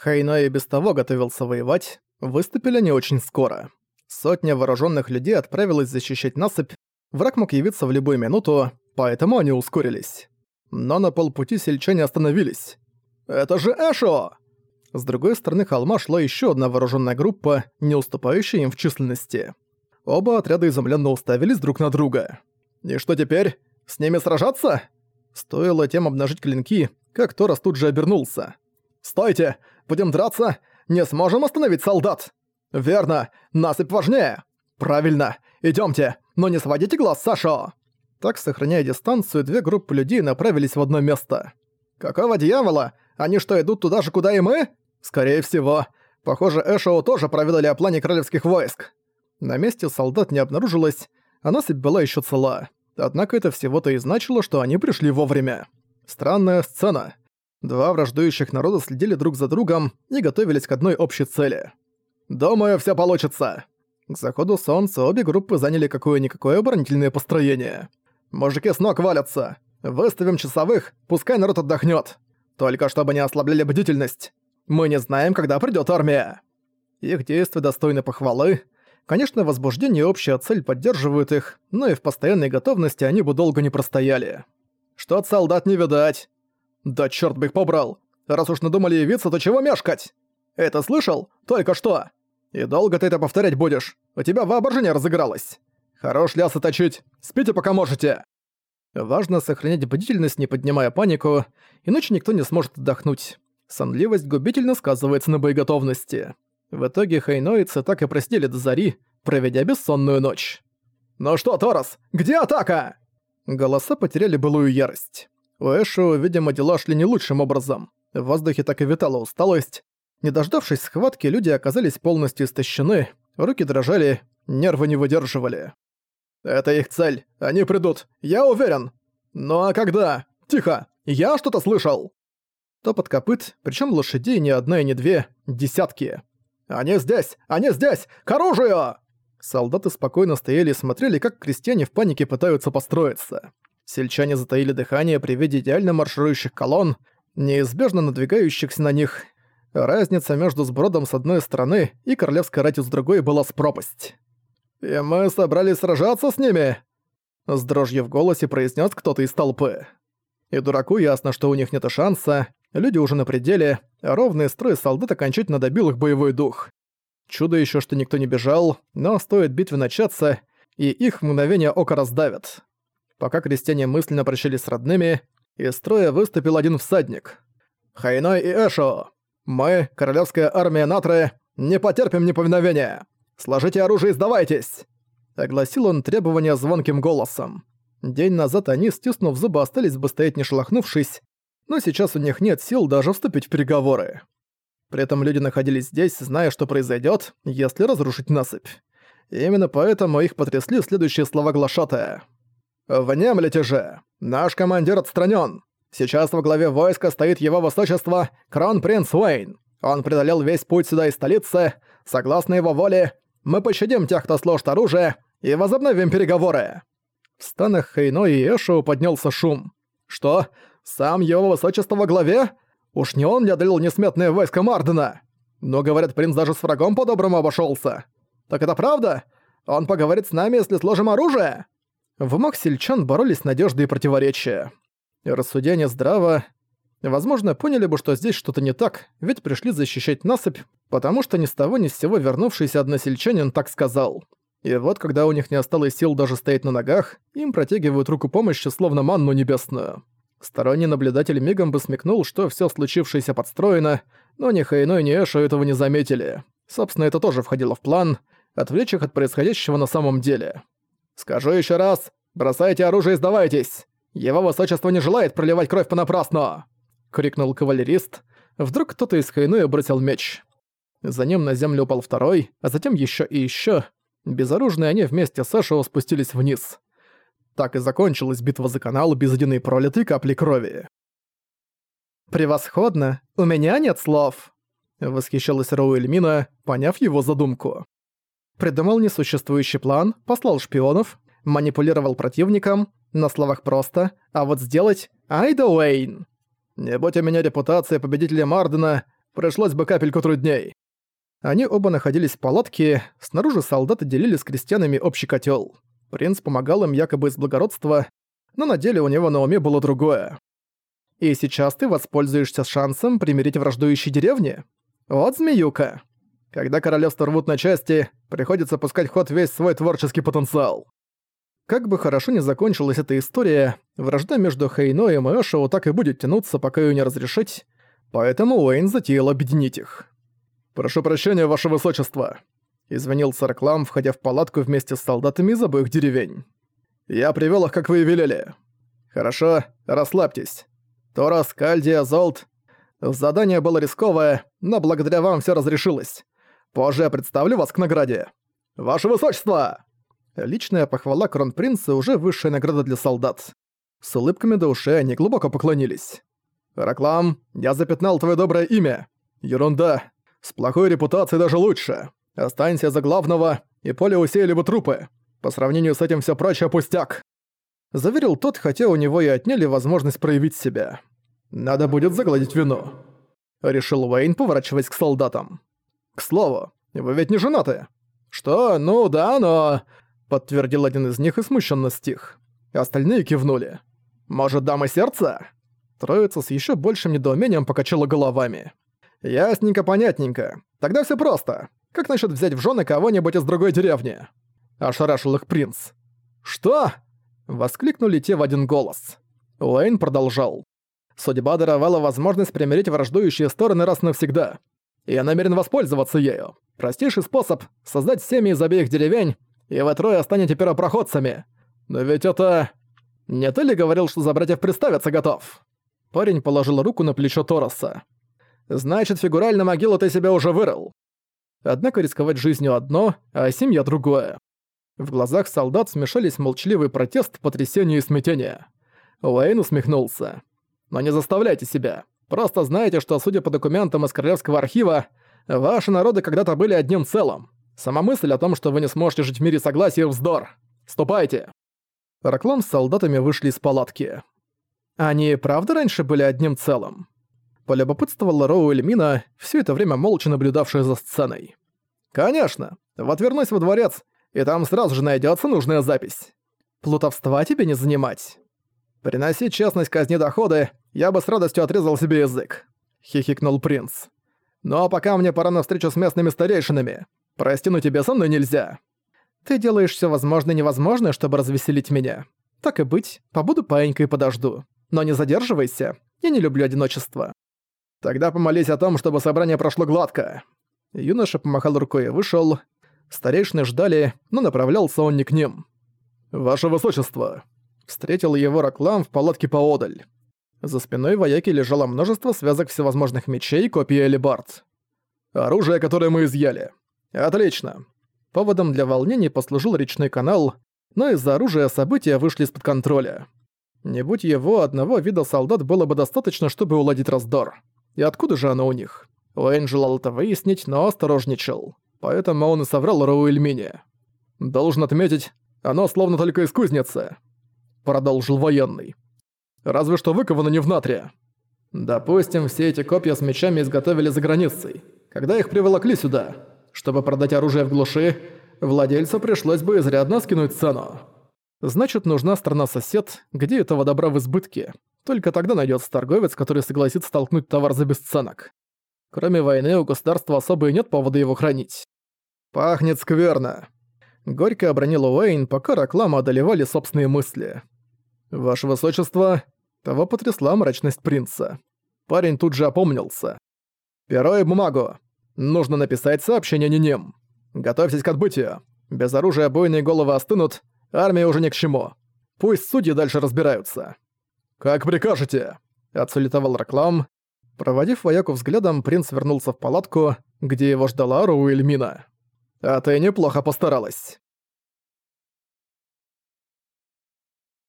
Хайно и без того готовился воевать, выступили не очень скоро. Сотня вооруженных людей отправилась защищать насыпь, враг мог явиться в любую минуту, поэтому они ускорились. Но на полпути сельчане остановились. «Это же Эшо!» С другой стороны холма шла еще одна вооруженная группа, не уступающая им в численности. Оба отряда изумленно уставились друг на друга. «И что теперь? С ними сражаться?» Стоило тем обнажить клинки, как Торос тут же обернулся. «Стойте! Будем драться! Не сможем остановить солдат!» «Верно! Насыпь важнее!» «Правильно! Идёмте! Но не сводите глаз, Сашо!» Так, сохраняя дистанцию, две группы людей направились в одно место. «Какого дьявола? Они что, идут туда же, куда и мы?» «Скорее всего. Похоже, Эшоу тоже проведали о плане королевских войск». На месте солдат не обнаружилось, а насыпь была ещё цела. Однако это всего-то и значило, что они пришли вовремя. Странная сцена. Два враждующих народа следили друг за другом и готовились к одной общей цели. «Думаю, всё получится!» К заходу солнца обе группы заняли какое-никакое оборонительное построение. «Мужики с ног валятся! Выставим часовых, пускай народ отдохнёт! Только чтобы не ослабляли бдительность! Мы не знаем, когда придёт армия!» Их действия достойны похвалы, Конечно, возбуждение и общая цель поддерживают их, но и в постоянной готовности они бы долго не простояли. Что от солдат не видать. Да чёрт бы их побрал. Раз уж надумали явиться, то чего мешкать? Это слышал? Только что. И долго ты это повторять будешь? У тебя воображение разыгралось. Хорош лясы точить. Спите пока можете. Важно сохранять бдительность, не поднимая панику, иначе никто не сможет отдохнуть. Сонливость губительно сказывается на боеготовности. В итоге хайноицы так и просидели до зари, проведя бессонную ночь. «Ну что, Торос, где атака?» Голоса потеряли былую ярость. У Эшу, видимо, дела шли не лучшим образом. В воздухе так и витала усталость. Не дождавшись схватки, люди оказались полностью истощены, руки дрожали, нервы не выдерживали. «Это их цель, они придут, я уверен!» «Ну а когда? Тихо, я что-то слышал!» Топот копыт, причем лошадей не одна и не две, десятки. «Они здесь! Они здесь! К оружию!» Солдаты спокойно стояли и смотрели, как крестьяне в панике пытаются построиться. Сельчане затаили дыхание при виде идеально марширующих колонн, неизбежно надвигающихся на них. Разница между сбродом с одной стороны и королевской ратью с другой была с пропасть. «И мы собрались сражаться с ними?» С дрожью в голосе произнес кто-то из толпы. И дураку ясно, что у них нет шанса, Люди уже на пределе, а ровный строй солдат окончательно добил их боевой дух. Чудо еще, что никто не бежал, но стоит битве начаться, и их мгновение ока раздавят. Пока крестьяне мысленно прощались с родными, из строя выступил один всадник. «Хайной и Эшо! Мы, королевская армия Натры, не потерпим неповиновения! Сложите оружие и сдавайтесь!» Огласил он требования звонким голосом. День назад они, стиснув зубы, остались бы стоять не шелохнувшись, но сейчас у них нет сил даже вступить в переговоры. При этом люди находились здесь, зная, что произойдет, если разрушить насыпь. И именно поэтому их потрясли следующие слова глашатая. «Внемлите же! Наш командир отстранен. Сейчас во главе войска стоит его высочество Кронпринц Уэйн. Он преодолел весь путь сюда из столицы. Согласно его воле, мы пощадим тех, кто сложит оружие, и возобновим переговоры». В станах Хейно и Эшоу поднялся шум. «Что? Сам его высочество во главе? Уж не он ли одолел несметное войско Мардена? Но, говорят, принц даже с врагом по-доброму обошелся. Так это правда? Он поговорит с нами, если сложим оружие?» В умах сельчан боролись надежды и противоречия. Рассудение здраво. Возможно, поняли бы, что здесь что-то не так, ведь пришли защищать насыпь, потому что ни с того ни с сего вернувшийся односельчанин так сказал. И вот, когда у них не осталось сил даже стоять на ногах, им протягивают руку помощи, словно манну небесную. Сторонний наблюдатель мигом бы смекнул, что все случившееся подстроено, но ни Хайно, ни Эшо этого не заметили. Собственно, это тоже входило в план — отвлечь их от происходящего на самом деле. «Скажу еще раз, бросайте оружие и сдавайтесь! Его высочество не желает проливать кровь понапрасну!» — крикнул кавалерист. Вдруг кто-то из Хайнуя бросил меч. За ним на землю упал второй, а затем еще и еще. Безоружные они вместе с Эшо спустились вниз. Так и закончилась битва за канал без единой пролитой капли крови. «Превосходно! У меня нет слов!» Восхищалась Роуэльмина, поняв его задумку. Придумал несуществующий план, послал шпионов, манипулировал противником, на словах просто, а вот сделать Айда Уэйн. Не будь у меня репутация победителя Мардена, Пришлось бы капельку трудней. Они оба находились в палатке, снаружи солдаты делили с крестьянами общий котел. Принц помогал им якобы из благородства, но на деле у него на уме было другое. «И сейчас ты воспользуешься шансом примирить враждующие деревни? Вот змеюка!» Когда королевство рвут на части, приходится пускать в ход весь свой творческий потенциал. Как бы хорошо ни закончилась эта история, вражда между Хейноем и Эшоу так и будет тянуться, пока ее не разрешить, поэтому Уэйн затеял объединить их. «Прошу прощения, ваше высочество», — извинился Раклам, входя в палатку вместе с солдатами из обоих деревень. «Я привёл их, как вы и велели». «Хорошо, расслабьтесь. Торас, Кальдия, Золт. Задание было рисковое, но благодаря вам всё разрешилось. Позже я представлю вас к награде. Ваше высочество!» Личная похвала кронпринца уже высшая награда для солдат. С улыбками до ушей они глубоко поклонились. «Раклам, я запятнал твое доброе имя. Ерунда. С плохой репутацией даже лучше. Останься за главного, и поле усеяли бы трупы. По сравнению с этим все прочее пустяк». Заверил тот, хотя у него и отняли возможность проявить себя. «Надо будет загладить вину», — решил Уэйн, поворачиваясь к солдатам. «К слову, вы ведь не женаты?» «Что? Ну да, но...» — подтвердил один из них и смущенно стих. Остальные кивнули. «Может, дама сердца?» Троица с еще большим недоумением покачала головами. «Ясненько, понятненько. Тогда все просто. Как насчет взять в жены кого-нибудь из другой деревни?» Ошарашил их принц. «Что?» — воскликнули те в один голос. Уэйн продолжал. «Судьба даровала возможность примирить враждующие стороны раз навсегда я намерен воспользоваться ею. Простейший способ — создать семьи из обеих деревень, и вы трое станете первопроходцами. Но ведь это... Не ты ли говорил, что за братьев представиться готов?» Парень положил руку на плечо Тороса. «Значит, фигурально могилу ты себя уже вырыл. Однако рисковать жизнью одно, а семья другое. В глазах солдат смешались молчаливый протест, потрясение и смятение. Уэйн усмехнулся. «Но не заставляйте себя. Просто знайте, что, судя по документам из Королевского архива, ваши народы когда-то были одним целым. Сама мысль о том, что вы не сможете жить в мире согласия, вздор. Ступайте!» Раклам с солдатами вышли из палатки. «Они правда раньше были одним целым?» Полюбопытствовала Роу Эльмина, все это время молча наблюдавшая за сценой. «Конечно! Вот вернусь во дворец, и там сразу же найдется нужная запись. Плутовства тебе не занимать. Приносить честность казни доходы, я бы с радостью отрезал себе язык», — хихикнул принц. «Ну а пока мне пора на встречу с местными старейшинами. Простину тебе со мной нельзя». «Ты делаешь все возможное и невозможное, чтобы развеселить меня. Так и быть, побуду паенькой и подожду. Но не задерживайся, я не люблю одиночество». «Тогда помолись о том, чтобы собрание прошло гладко». Юноша помахал рукой и вышел. Старейшины ждали, но направлялся он не к ним. «Ваше высочество!» Встретил его Раклам в палатке поодаль. За спиной вояки лежало множество связок всевозможных мечей, копий и алебард. Оружие, которое мы изъяли. Отлично. Поводом для волнений послужил речной канал, но из-за оружия события вышли из-под контроля. Не будь его, одного вида солдат было бы достаточно, чтобы уладить раздор. И откуда же оно у них? Уэйн желал это выяснить, но осторожничал. Поэтому он и соврал Роуэльмине. «Должен отметить, оно словно только из кузницы», — продолжил военный. Разве что выкованы не в натрия. Допустим, все эти копья с мечами изготовили за границей. Когда их приволокли сюда, чтобы продать оружие в глуши, владельцу пришлось бы изрядно скинуть цену. Значит, нужна страна-сосед, где этого добра в избытке. Только тогда найдется торговец, который согласится толкнуть товар за бесценок. Кроме войны, у государства особо и нет повода его хранить. «Пахнет скверно», — горько обронил Уэйн, пока Раклама одолевали собственные мысли. «Ваше высочество...» Того потрясла мрачность принца. Парень тут же опомнился. «Перо и бумагу. Нужно написать сообщение Ниним. Готовьтесь к отбытию. Без оружия бойные головы остынут, армия уже ни к чему. Пусть судьи дальше разбираются». «Как прикажете!» — отсулетовал Раклам. Проводив вояку взглядом, принц вернулся в палатку, где его ждала Руэльмина. «А ты неплохо постаралась».